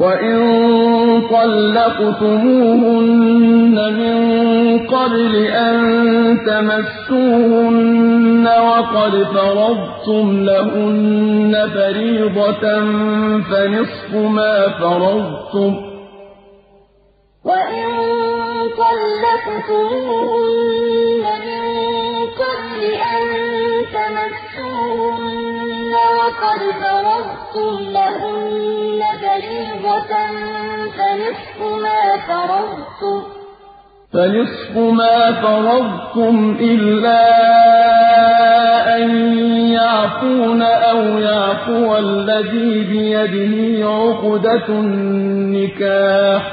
وَإِن طَلَّقْتُمُوهُنَّ مِن قَبْلِ أَن تَمَسُّوهُنَّ وَقَدْ فَرَضْتُمْ لَهُنَّ فَرِيضَةً فَنِصْفُ مَا فَرَضْتُمْ ۚ وَإِن طَلَّقْتُمُوهُنَّ وَقَدْ فَرَضْتُمْ لَهُنَّ فَرِيضَةً فَنِصْفُ مَا فَرَضْتُمْ. إِلَّا أَن يَعْفُونَ أَوْ يَعْفُوَ الَّذِي بِيَدِهِ عُقْدَةُ النِّكَاحِ ۚ.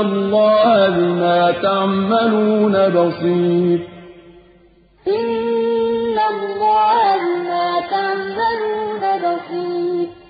اللَّهَ بِمَا تَعْمَلُونَ بَصِيرٌ. إِنَّ اللَّهَ بِمَا تَعْمَلُونَ بَصِيرٌ.